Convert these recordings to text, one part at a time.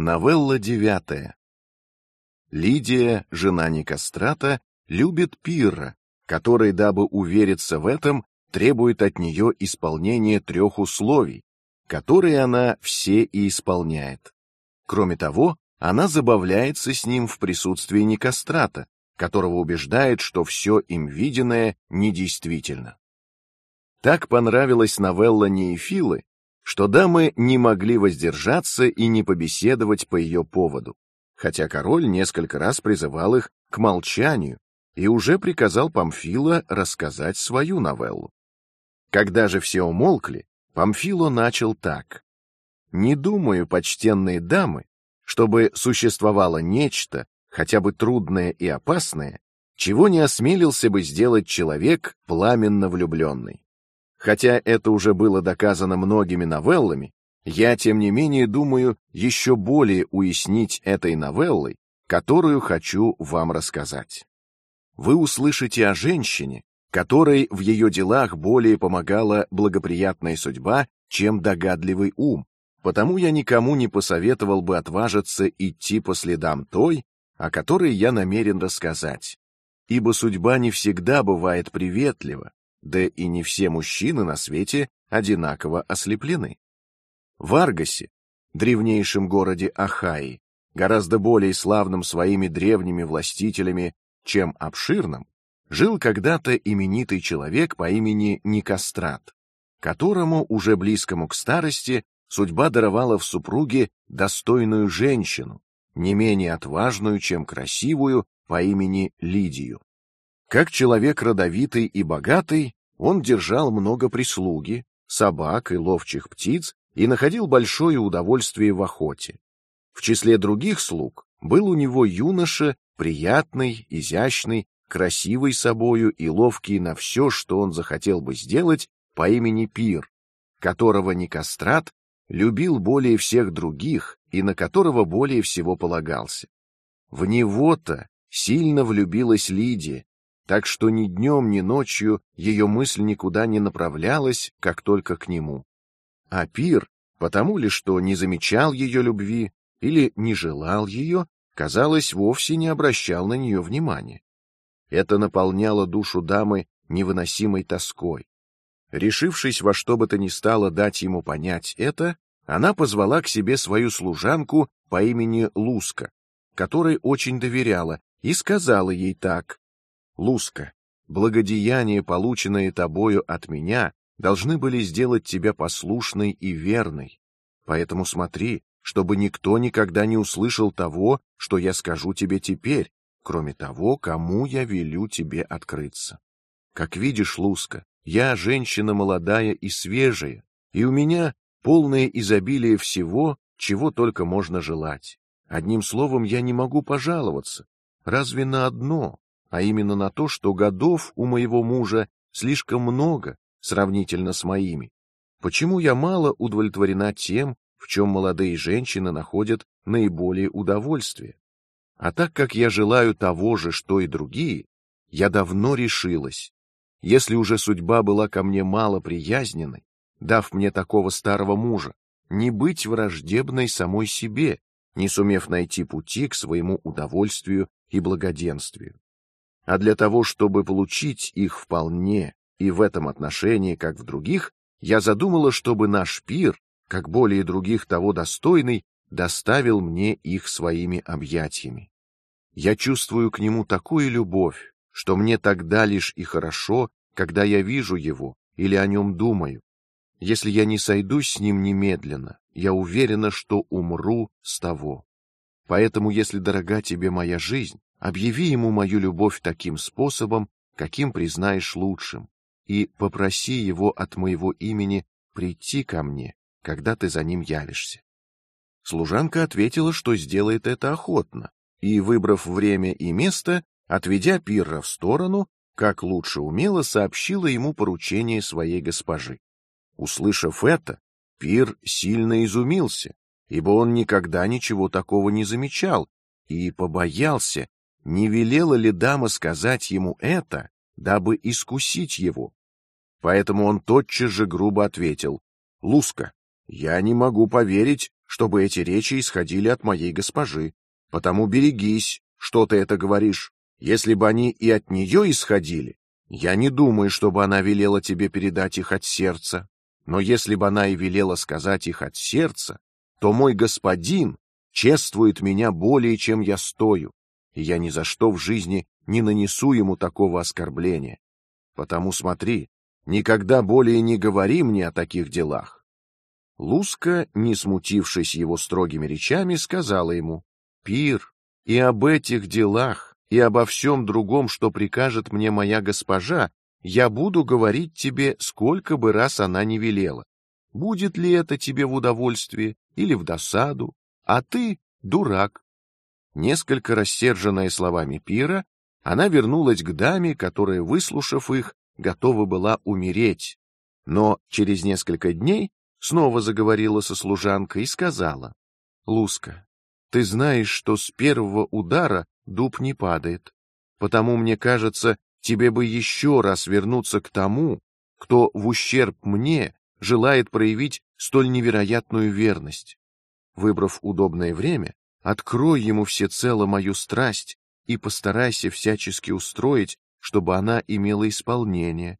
Новелла девятая. Лидия, жена Никострата, любит Пирра, который, дабы увериться в этом, требует от нее исполнения трех условий, которые она все и исполняет. Кроме того, она забавляется с ним в присутствии Никострата, которого убеждает, что все им виденное недействительно. Так понравилась новелла Неефилы, что дамы не могли воздержаться и не побеседовать по ее поводу, хотя король несколько раз призывал их к молчанию и уже приказал Памфила рассказать свою новеллу. Когда же все умолкли, Памфило начал так: не думаю, почтенные дамы, чтобы существовало нечто, хотя бы трудное и опасное, чего не осмелился бы сделать человек пламенно влюбленный. Хотя это уже было доказано многими новеллами, я тем не менее думаю еще более уяснить этой новеллой, которую хочу вам рассказать. Вы услышите о женщине, которой в ее делах более помогала благоприятная судьба, чем догадливый ум. Потому я никому не посоветовал бы отважиться идти по следам той, о которой я намерен рассказать, ибо судьба не всегда бывает приветлива, да и не все мужчины на свете одинаково ослеплены. В Аргасе, древнейшем городе Ахаи, гораздо более славным своими древними властителями, чем обширным, жил когда-то именитый человек по имени Никострат, которому уже близкому к старости судьба даровала в супруге достойную женщину, не менее отважную, чем красивую, по имени Лидию. Как человек родовитый и богатый, он держал много прислуги, собак и ловчих птиц и находил большое удовольствие в охоте. В числе других слуг был у него юноша, приятный, изящный, красивый собою и ловкий на все, что он захотел бы сделать, по имени Пир, которого Никострат любил более всех других и на которого более всего полагался. В него-то сильно влюбилась Лидия, так что ни днем, ни ночью ее мысль никуда не направлялась, как только к нему. А Пир, потому ли, что не замечал ее любви или не желал ее, казалось, вовсе не обращал на нее внимания. Это наполняло душу дамы невыносимой тоской. Решившись во что бы то ни стало дать ему понять это, она позвала к себе свою служанку по имени Луска, которой очень доверяла, и сказала ей так: Луска, благодеяния, полученные тобою от меня, должны были сделать тебя послушной и верной. Поэтому смотри, чтобы никто никогда не услышал того, что я скажу тебе теперь, кроме того, кому я велю тебе открыться. Как видишь, Луска, я женщина молодая и свежая, и у меня полное изобилие всего, чего только можно желать. Одним словом, я не могу пожаловаться, разве на одно, а именно на то, что годов у моего мужа слишком много сравнительно с моими. Почему я мало удовлетворена тем, в чем молодые женщины находят наиболее удовольствие? А так как я желаю того же, что и другие, я давно решилась. Если уже судьба была ко мне мало приязненной, дав мне такого старого мужа, не быть враждебной самой себе, не сумев найти пути к своему удовольствию и благоденствию. А для того, чтобы получить их вполне и в этом отношении, как в других, я задумала, чтобы наш пир, как более других того достойный, доставил мне их своими объятиями. Я чувствую к нему такую любовь, что мне тогда лишь и хорошо, когда я вижу его или о нем думаю, если я не сойдусь с ним немедленно, я уверена, что умру с того. Поэтому, если дорога тебе моя жизнь, объяви ему мою любовь таким способом, каким признаешь лучшим, и попроси его от моего имени прийти ко мне, когда ты за ним явишься. Служанка ответила, что сделает это охотно, и, выбрав время и место, отведя Пирра в сторону, как лучше умела, сообщила ему поручение своей госпожи. Услышав это, Пир сильно изумился, ибо он никогда ничего такого не замечал и побоялся, не велела ли дама сказать ему это, дабы искусить его. Поэтому он тотчас же грубо ответил: "Луска, я не могу поверить, чтобы эти речи исходили от моей госпожи. Потому берегись, что ты это говоришь. Если бы они и от нее исходили, я не думаю, чтобы она велела тебе передать их от сердца. Но если бы она и велела сказать их от сердца, то мой господин чествует меня более, чем я стою, я ни за что в жизни не нанесу ему такого оскорбления. Потому смотри, никогда более не говори мне о таких делах. Луска, не смутившись его строгими речами, сказала ему: Пир, и об этих делах, и обо всем другом, что прикажет мне моя госпожа, я буду говорить тебе, сколько бы раз она не велела. Будет ли это тебе в удовольствие или в досаду? А ты дурак. Несколько рассерженная словами пира, она вернулась к даме, которая, выслушав их, готова была умереть, но через несколько дней снова заговорила со служанкой и сказала: "Луска, ты знаешь, что с первого удара дуб не падает, потому мне кажется, тебе бы еще раз вернуться к тому, кто в ущерб мне желает проявить столь невероятную верность. Выбрав удобное время, открой ему всецело мою страсть и постарайся всячески устроить, чтобы она имела исполнение.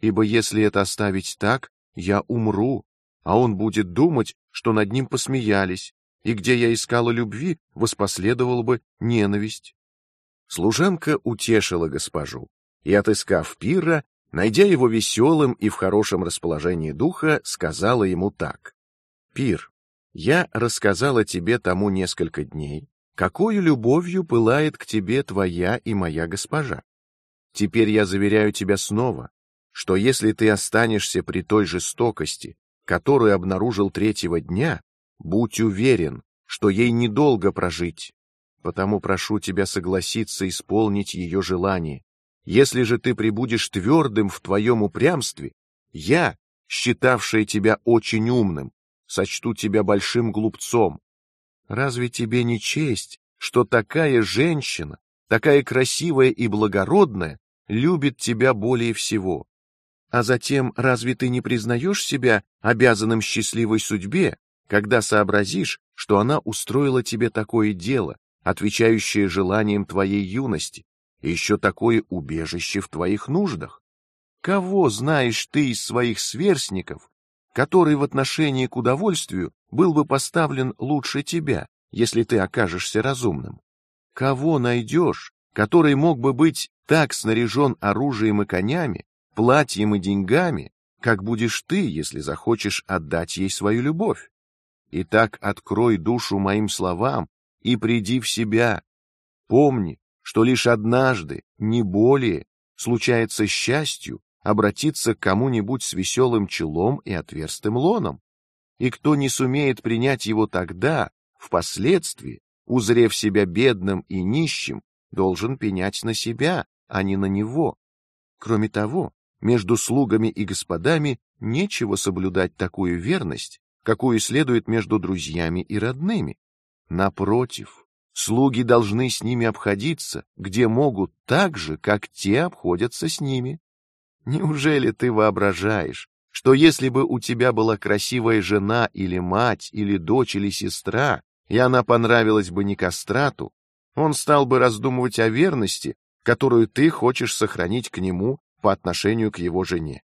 Ибо если это оставить так, я умру, а он будет думать, что над ним посмеялись, и где я искала любви, воспоследовала бы ненависть. Служанка утешила госпожу и, отыскав пира, найдя его веселым и в хорошем расположении духа, сказала ему так: Пир, я рассказала тебе тому несколько дней, какой любовью пылает к тебе твоя и моя госпожа. Теперь я заверяю тебя снова, что если ты останешься при той жестокости, которую обнаружил третьего дня, будь уверен, что ей недолго прожить. Потому прошу тебя согласиться исполнить ее желание. Если же ты прибудешь твердым в твоем упрямстве, я, считавшая тебя очень умным, сочту тебя большим глупцом. Разве тебе не честь, что такая женщина, такая красивая и благородная, любит тебя более всего? А затем, разве ты не признаешь себя обязанным счастливой судьбе, когда сообразишь, что она устроила тебе такое дело, отвечающее желаниям твоей юности, и еще такое убежище в твоих нуждах? Кого знаешь ты из своих сверстников, который в отношении к удовольствию был бы поставлен лучше тебя, если ты окажешься разумным? Кого найдешь, который мог бы быть так снаряжен оружием и конями, платьем и деньгами, как будешь ты, если захочешь отдать ей свою любовь? Итак, открой душу моим словам и приди в себя. Помни, что лишь однажды, не более, случается счастью обратиться к кому-нибудь с веселым челом и отверстым лоном, и кто не сумеет принять его тогда, впоследствии, узрев себя бедным и нищим, должен пенять на себя, а не на него. Кроме того, между слугами и господами нечего соблюдать такую верность, какую следует между друзьями и родными. Напротив, слуги должны с ними обходиться, где могут, так же, как те обходятся с ними. Неужели ты воображаешь, что если бы у тебя была красивая жена или мать или дочь или сестра, и она понравилась бы Никострату, он стал бы раздумывать о верности, которую ты хочешь сохранить к нему по отношению к его жене?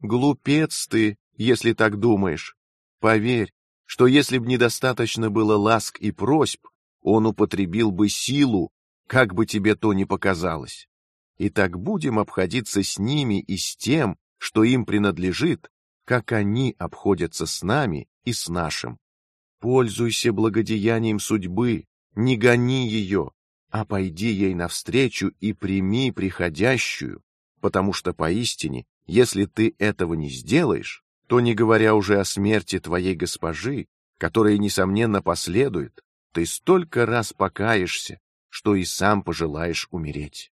Глупец ты, если так думаешь. Поверь, что если б недостаточно было ласк и просьб, он употребил бы силу, как бы тебе то ни показалось. И так будем обходиться с ними и с тем, что им принадлежит, как они обходятся с нами и с нашим. Пользуйся благодеянием судьбы, не гони ее, а пойди ей навстречу и прими приходящую, потому что поистине, если ты этого не сделаешь, то не говоря уже о смерти твоей госпожи, которая несомненно последует, ты столько раз покаешься, что и сам пожелаешь умереть.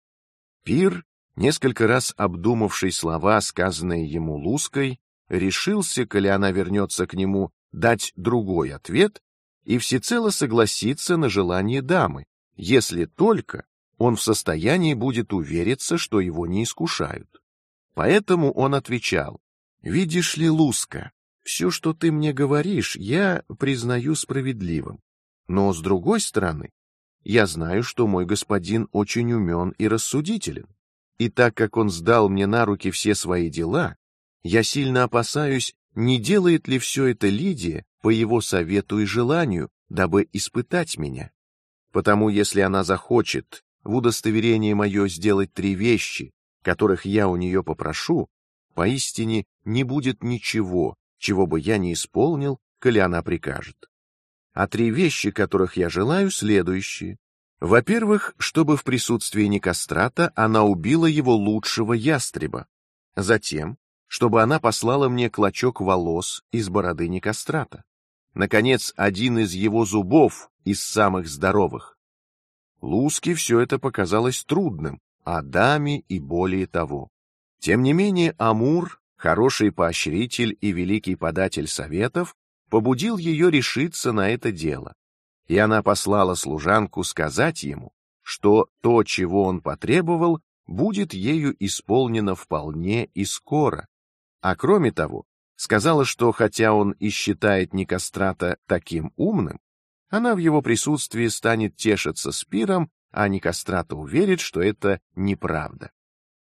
Пир, несколько раз обдумавший слова, сказанные ему Луской, решился, коли она вернется к нему, дать другой ответ и всецело согласиться на желание дамы, если только он в состоянии будет увериться, что его не искушают. Поэтому он отвечал: Видишь ли, Луска, Все, что ты мне говоришь, я признаю справедливым. Но с другой стороны, я знаю, что мой господин очень умен и рассудителен, и так как он сдал мне на руки все свои дела, я сильно опасаюсь, не делает ли все это Лидия по его совету и желанию, дабы испытать меня. Потому, если она захочет в удостоверение мое сделать три вещи, которых я у нее попрошу, поистине не будет ничего, чего бы я не исполнил, коли она прикажет. А три вещи, которых я желаю, следующие: во-первых, чтобы в присутствии Никострата она убила его лучшего ястреба. Затем, чтобы она послала мне клочок волос из бороды Никострата. Наконец, один из его зубов из самых здоровых. Луске все это показалось трудным, а даме и более того. Тем не менее, Амур, хороший поощритель и великий податель советов, побудил ее решиться на это дело, и она послала служанку сказать ему, что то, чего он потребовал, будет ею исполнено вполне и скоро, а кроме того, сказала, что хотя он и считает Никострата таким умным, она в его присутствии станет тешиться с пиром, а Никострата уверит, что это неправда.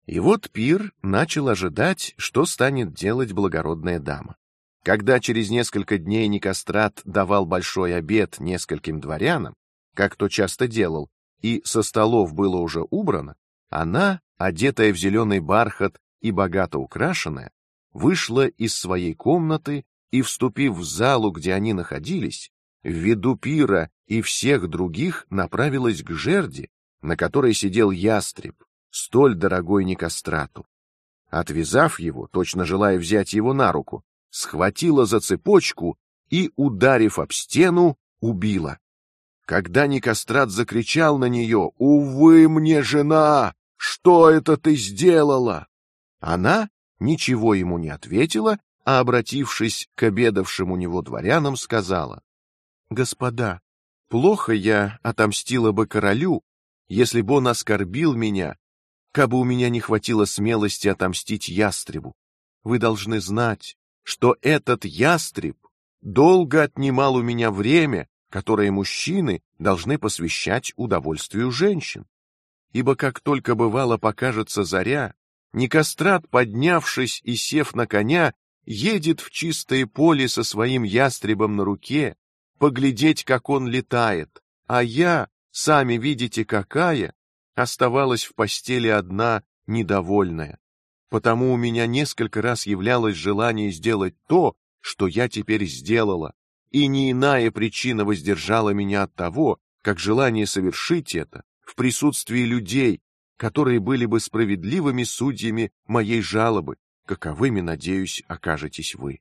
И вот пир начал ожидать, что станет делать благородная дама. Когда через несколько дней Никострат давал большой обед нескольким дворянам, как то часто делал, и со столов было уже убрано, она, одетая в зеленый бархат и богато украшенная, вышла из своей комнаты и, вступив в залу, где они находились, в виду пира и всех других направилась к жерди, на которой сидел ястреб, столь дорогой Никострату. Отвязав его, точно желая взять его на руку, схватила за цепочку и, ударив об стену, убила. Когда Никострат закричал на нее: "Увы мне, жена, что это ты сделала?" Она ничего ему не ответила, а обратившись к обедавшим у него дворянам, сказала: "Господа, плохо я отомстила бы королю, если бы он оскорбил меня, кабы у меня не хватило смелости отомстить ястребу. Вы должны знать, что этот ястреб долго отнимал у меня время, которое мужчины должны посвящать удовольствию женщин. Ибо как только бывало покажется заря, Никострат, поднявшись и сев на коня, едет в чистое поле со своим ястребом на руке, поглядеть, как он летает, а я, сами видите, какая, оставалась в постели одна, недовольная. Потому у меня несколько раз являлось желание сделать то, что я теперь сделала, и ни иная причина воздержала меня от того, как желание совершить это в присутствии людей, которые были бы справедливыми судьями моей жалобы, каковыми, надеюсь, окажетесь вы.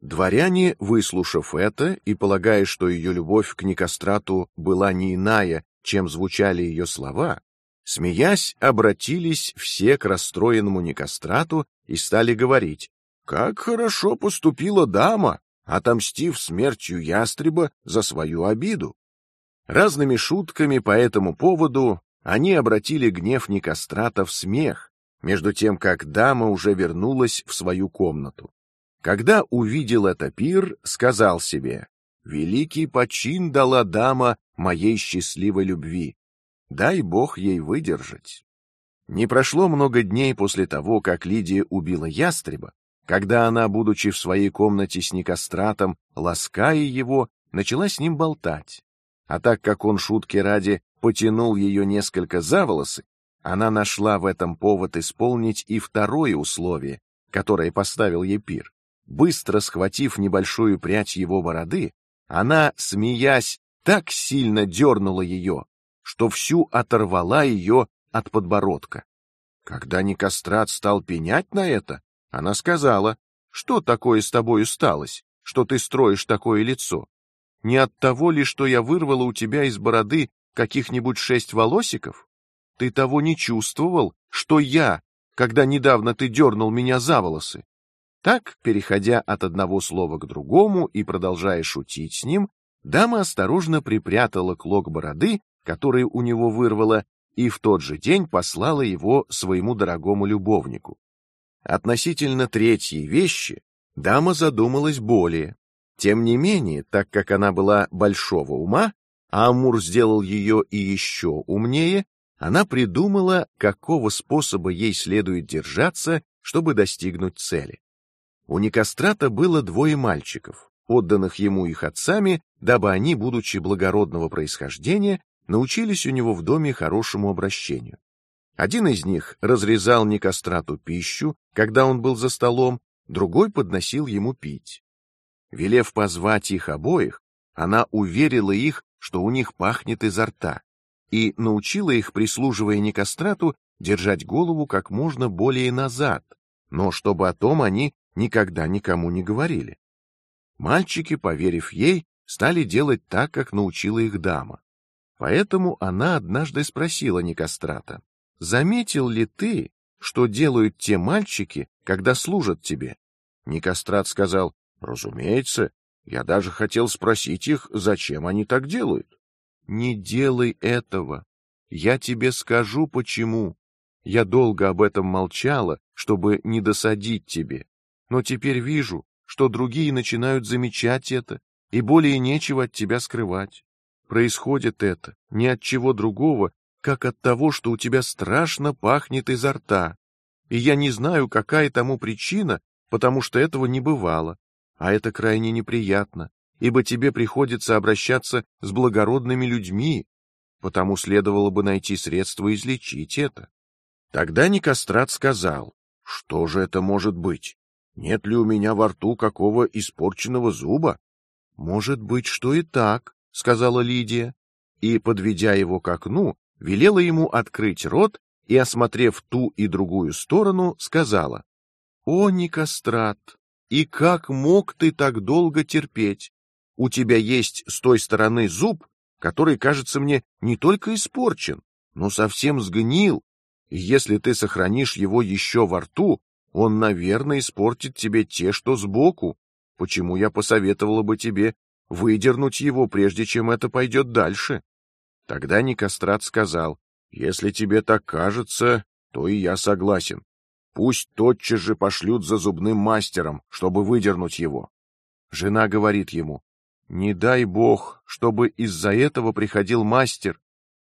Дворяне, выслушав это и полагая, что ее любовь к Никострату была не иная, чем звучали ее слова, смеясь, обратились все к расстроенному Никострату и стали говорить: как хорошо поступила дама, отомстив смертью ястреба за свою обиду. Разными шутками по этому поводу они обратили гнев Никострата в смех, между тем как дама уже вернулась в свою комнату. Когда увидел это пир, сказал себе: великий почин дала дама моей счастливой любви, дай Бог ей выдержать. Не прошло много дней после того, как Лидия убила ястреба, когда она, будучи в своей комнате с Никостратом, лаская его, начала с ним болтать. А так как он шутки ради потянул ее несколько за волосы, она нашла в этом повод исполнить и второе условие, которое поставил ей пир. Быстро схватив небольшую прядь его бороды, она, смеясь, так сильно дернула ее, что всю оторвала ее от подбородка. Когда Никострат стал пенять на это, она сказала: "Что такое с тобой сталось, что ты строишь такое лицо? Не от того ли, что я вырвала у тебя из бороды каких-нибудь шесть волосиков? Ты того не чувствовал, что я, когда недавно ты дернул меня за волосы? Так, переходя от одного слова к другому и продолжая шутить с ним, дама осторожно припрятала клок бороды, который у него вырвала, и в тот же день послала его своему дорогому любовнику. Относительно третьей вещи Дама задумалась более. Тем не менее, так как она была большого ума, а Амур сделал ее и еще умнее, она придумала, какого способа ей следует держаться, чтобы достигнуть цели. У Никострата было двое мальчиков, отданных ему их отцами, дабы они, будучи благородного происхождения, научились у него в доме хорошему обращению. Один из них разрезал Никострату пищу, когда он был за столом, другой подносил ему пить. Велев позвать их обоих, она уверила их, что у них пахнет изо рта, и научила их, прислуживая Никострату, держать голову как можно более назад, но чтобы о том они никогда никому не говорили. Мальчики, поверив ей, стали делать так, как научила их дама. Поэтому она однажды спросила Никострата: "Заметил ли ты, что делают те мальчики, когда служат тебе?" Никострат сказал: "Разумеется. Я даже хотел спросить их, зачем они так делают." Не делай этого. Я тебе скажу почему. Я долго об этом молчала, чтобы не досадить тебе, но теперь вижу, что другие начинают замечать это, и более нечего от тебя скрывать. Происходит это не от чего другого, как от того, что у тебя страшно пахнет изо рта, и я не знаю, какая тому причина, потому что этого не бывало, а это крайне неприятно, ибо тебе приходится обращаться с благородными людьми, потому следовало бы найти средства излечить это. Тогда Никострат сказал: что же это может быть? Нет ли у меня во рту какого испорченного зуба? Может быть, что и так, сказала Лидия, и подведя его к окну, велела ему открыть рот и, осмотрев ту и другую сторону, сказала: "О, Никострат, и как мог ты так долго терпеть? У тебя есть с той стороны зуб, который, кажется мне, не только испорчен, но совсем сгнил, если ты сохранишь его еще во рту, он, наверное, испортит тебе те, что сбоку. Почему я посоветовала бы тебе выдернуть его, прежде чем это пойдет дальше? Тогда Никострат сказал: если тебе так кажется, то и я согласен. Пусть тотчас же пошлют за зубным мастером, чтобы выдернуть его. Жена говорит ему: не дай бог, чтобы из-за этого приходил мастер.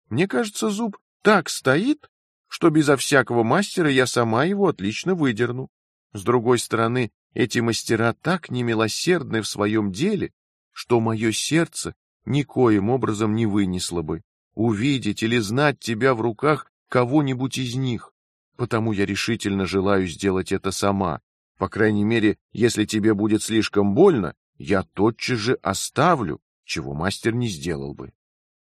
Мне кажется, зуб так стоит, что безо всякого мастера я сама его отлично выдерну. С другой стороны, эти мастера так немилосердны в своем деле, что мое сердце никоим образом не вынесло бы увидеть или знать тебя в руках кого-нибудь из них. Потому я решительно желаю сделать это сама. По крайней мере, если тебе будет слишком больно, я тотчас же оставлю, чего мастер не сделал бы.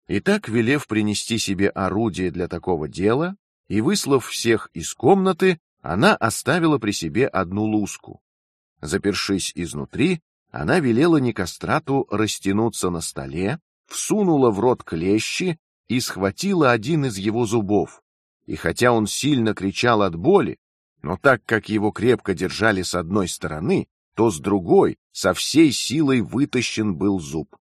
Итак, велев принести себе орудие для такого дела и выслав всех из комнаты, она оставила при себе одну луску. Запершись изнутри, она велела Никострату растянуться на столе, всунула в рот клещи и схватила один из его зубов. И хотя он сильно кричал от боли, но так как его крепко держали с одной стороны, то с другой со всей силой вытащен был зуб.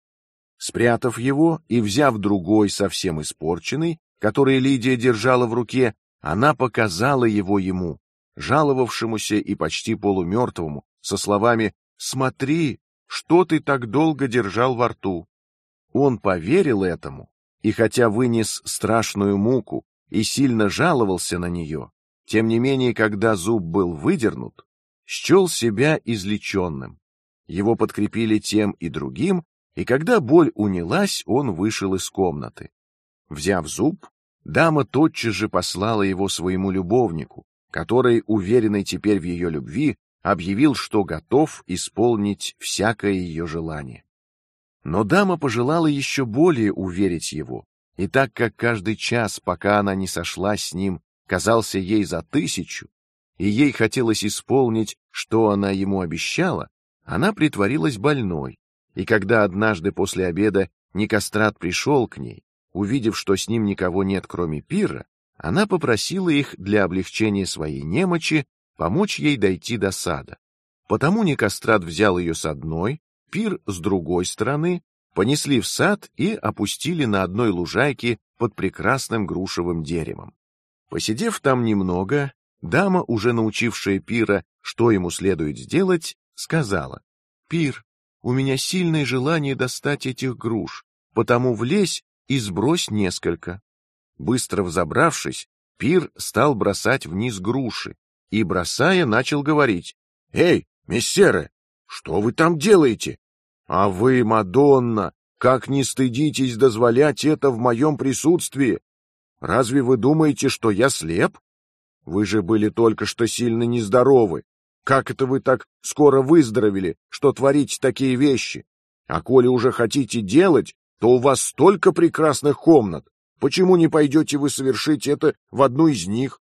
Спрятав его и взяв другой совсем испорченный, который Лидия держала в руке, она показала его ему, жаловавшемуся и почти полумертвому, со словами: "Смотри, что ты так долго держал во рту". Он поверил этому и хотя вынес страшную муку и сильно жаловался на нее, тем не менее, когда зуб был выдернут, счел себя излеченным. Его подкрепили тем и другим, и когда боль унялась, он вышел из комнаты. Взяв зуб, дама тотчас же послала его своему любовнику, который, уверенный теперь в ее любви, объявил, что готов исполнить всякое ее желание. Но дама пожелала еще более уверить его, и так как каждый час, пока она не сошлась с ним, казался ей за тысячу, и ей хотелось исполнить, что она ему обещала, она притворилась больной, и когда однажды после обеда Никострат пришел к ней, увидев, что с ним никого нет, кроме Пира, она попросила их для облегчения своей немочи помочь ей дойти до сада. Потому Никострат взял ее с одной, Пир с другой стороны, понесли в сад и опустили на одной лужайке под прекрасным грушевым деревом. Посидев там немного, Дама, уже научившая Пира, что ему следует сделать, сказала: "Пир, у меня сильное желание достать этих груш, потому влезь и сбрось несколько". Быстро взобравшись, Пир стал бросать вниз груши и, бросая, начал говорить: "Эй, мессеры, что вы там делаете? А вы, Мадонна, как не стыдитесь дозволять это в моем присутствии? Разве вы думаете, что я слеп? Вы же были только что сильно нездоровы. Как это вы так скоро выздоровели, что творите такие вещи? А коли уже хотите делать, то у вас столько прекрасных комнат. Почему не пойдете вы совершить это в одну из них?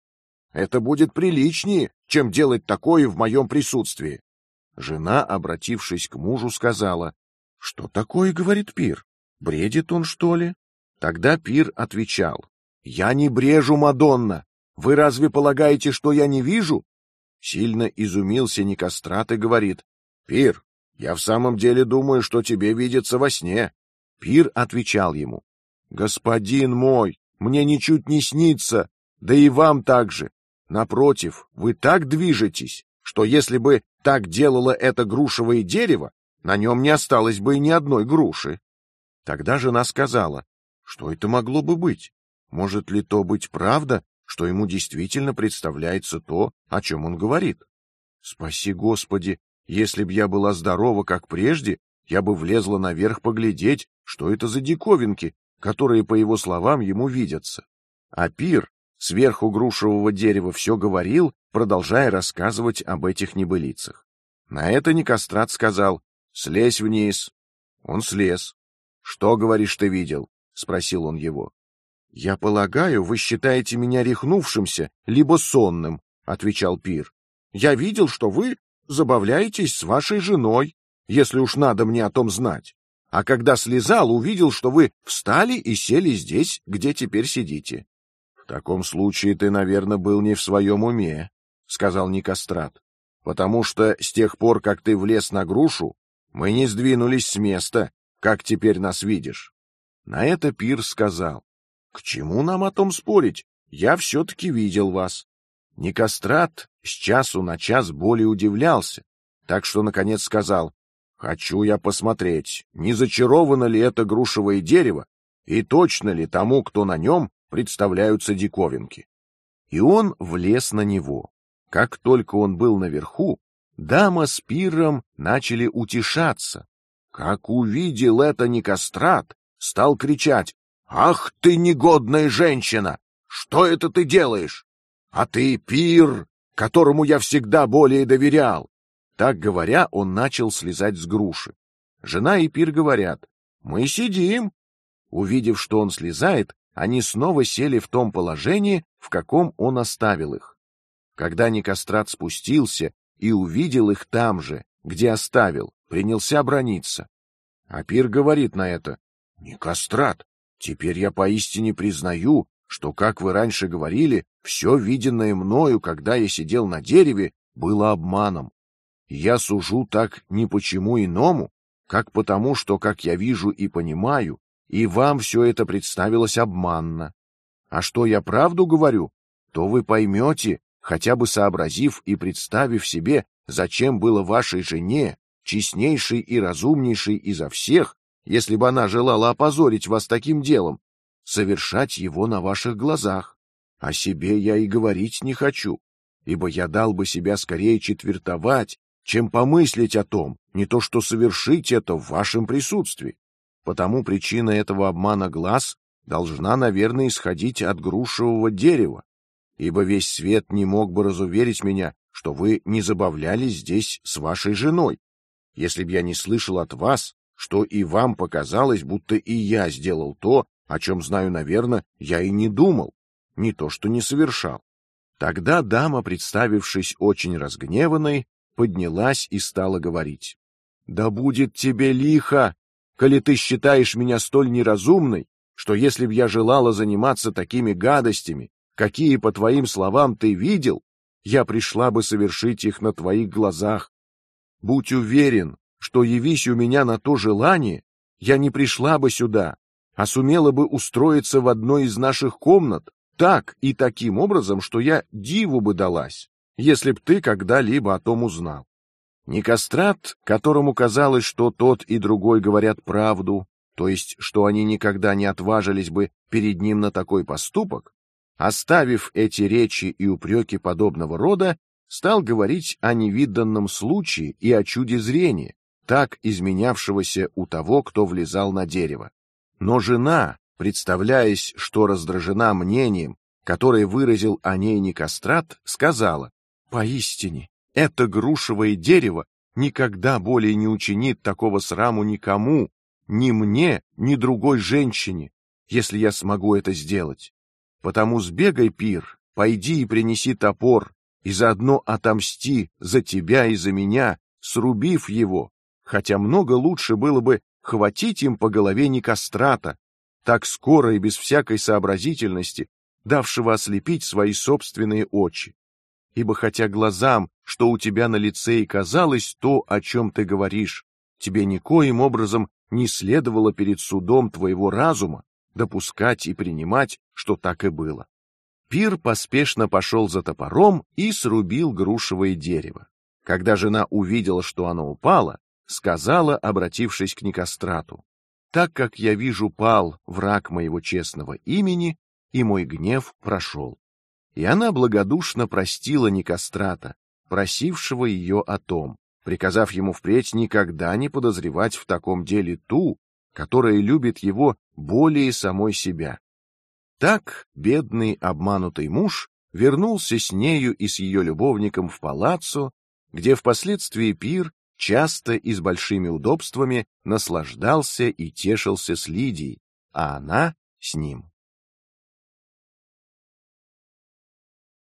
Это будет приличнее, чем делать такое в моем присутствии. Жена, обратившись к мужу, сказала: что такое, говорит Пир? Бредит он что ли? Тогда Пир отвечал: Я не брежу, Мадонна. Вы разве полагаете, что я не вижу? Сильно изумился Никострат и говорит: Пир, я в самом деле думаю, что тебе видится во сне. Пир отвечал ему: Господин мой, мне ничуть не снится, да и вам также. Напротив, вы так движетесь, что если бы так делало это грушевое дерево, на нем не осталось бы и ни одной груши. Тогда жена сказала, что это могло бы быть. Может ли то быть правда, что ему действительно представляется то, о чем он говорит? Спаси Господи, если б я была здорова, как прежде, я бы влезла наверх поглядеть, что это за диковинки, которые, по его словам, ему видятся. А пир сверху грушевого дерева все говорил, продолжая рассказывать об этих небылицах. На это Никострат сказал: "Слезь вниз". Он слез. "Что говоришь, ты видел?" спросил он его. "Я полагаю, вы считаете меня рехнувшимся, либо сонным", отвечал Пир. "Я видел, что вы забавляетесь с вашей женой, если уж надо мне о том знать. А когда слезал, увидел, что вы встали и сели здесь, где теперь сидите. В таком случае ты, наверное, был не в своем уме, сказал Никострат, потому что с тех пор, как ты влез на грушу, мы не сдвинулись с места, как теперь нас видишь. На это Пир сказал: к чему нам о том спорить? Я все-таки видел вас. Никострат с часу на час более удивлялся, так что наконец сказал: Хочу я посмотреть, не зачаровано ли это грушевое дерево и точно ли тому, кто на нем, представляются диковинки. И он влез на него. Как только он был наверху, дама с пиром начали утешаться. Как увидел это Никострат, стал кричать: "Ах ты негодная женщина! Что это ты делаешь? А ты пир, которому я всегда более доверял. Так говоря, он начал слезать с груши. Жена и пир говорят: "Мы сидим". Увидев, что он слезает, они снова сели в том положении, в каком он оставил их. Когда Никострат спустился и увидел их там же, где оставил, принялся брониться. А пир говорит на это: "Никострат, теперь я поистине признаю, что, как вы раньше говорили, все виденное мною, когда я сидел на дереве, было обманом. Я сужу так не почему иному, как потому, что, как я вижу и понимаю, и вам все это представилось обманно. А что я правду говорю, то вы поймете, хотя бы сообразив и представив себе, зачем было вашей жене, честнейшей и разумнейшей изо всех, если бы она желала опозорить вас таким делом, совершать его на ваших глазах. О себе я и говорить не хочу, ибо я дал бы себя скорее четвертовать чем помыслить о том, не то что совершить это в вашем присутствии. Потому причина этого обмана глаз должна, наверное, исходить от грушевого дерева, ибо весь свет не мог бы разуверить меня, что вы не забавлялись здесь с вашей женой, если б я не слышал от вас, что и вам показалось, будто и я сделал то, о чем знаю, наверное, я и не думал, не то что не совершал. Тогда дама, представившись очень разгневанной, поднялась и стала говорить: "Да будет тебе лихо, коли ты считаешь меня столь неразумной, что если б я желала заниматься такими гадостями, какие по твоим словам ты видел, я пришла бы совершить их на твоих глазах. Будь уверен, что явись у меня на то желание, я не пришла бы сюда, а сумела бы устроиться в одной из наших комнат так и таким образом, что я диву бы далась если б ты когда-либо о том узнал. Никострат, которому казалось, что тот и другой говорят правду, то есть, что они никогда не отважились бы перед ним на такой поступок, оставив эти речи и упреки подобного рода, стал говорить о невиданном случае и о чуде зрения, так изменявшегося у того, кто влезал на дерево. Но жена, представляясь, что раздражена мнением, которое выразил о ней Никострат, сказала: "Поистине, это грушевое дерево никогда более не учинит такого сраму никому, ни мне, ни другой женщине, если я смогу это сделать. Потому сбегай, пир, пойди и принеси топор, и заодно отомсти за тебя и за меня, срубив его, хотя много лучше было бы хватить им по голове Никострата, так скоро и без всякой сообразительности, давшего ослепить свои собственные очи ибо хотя глазам, что у тебя на лице и казалось то, о чем ты говоришь, тебе никоим образом не следовало перед судом твоего разума допускать и принимать, что так и было. Пир поспешно пошел за топором и срубил грушевое дерево. Когда жена увидела, что оно упало, сказала, обратившись к Никострату: "Так как я вижу, пал враг моего честного имени, и мой гнев прошел и она благодушно простила Никострата, просившего ее о том, приказав ему впредь никогда не подозревать в таком деле ту, которая любит его более самой себя. Так бедный обманутый муж вернулся с нею и с ее любовником в палаццо, где впоследствии пир часто и с большими удобствами наслаждался и тешился с Лидией, а она с ним.